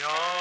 야.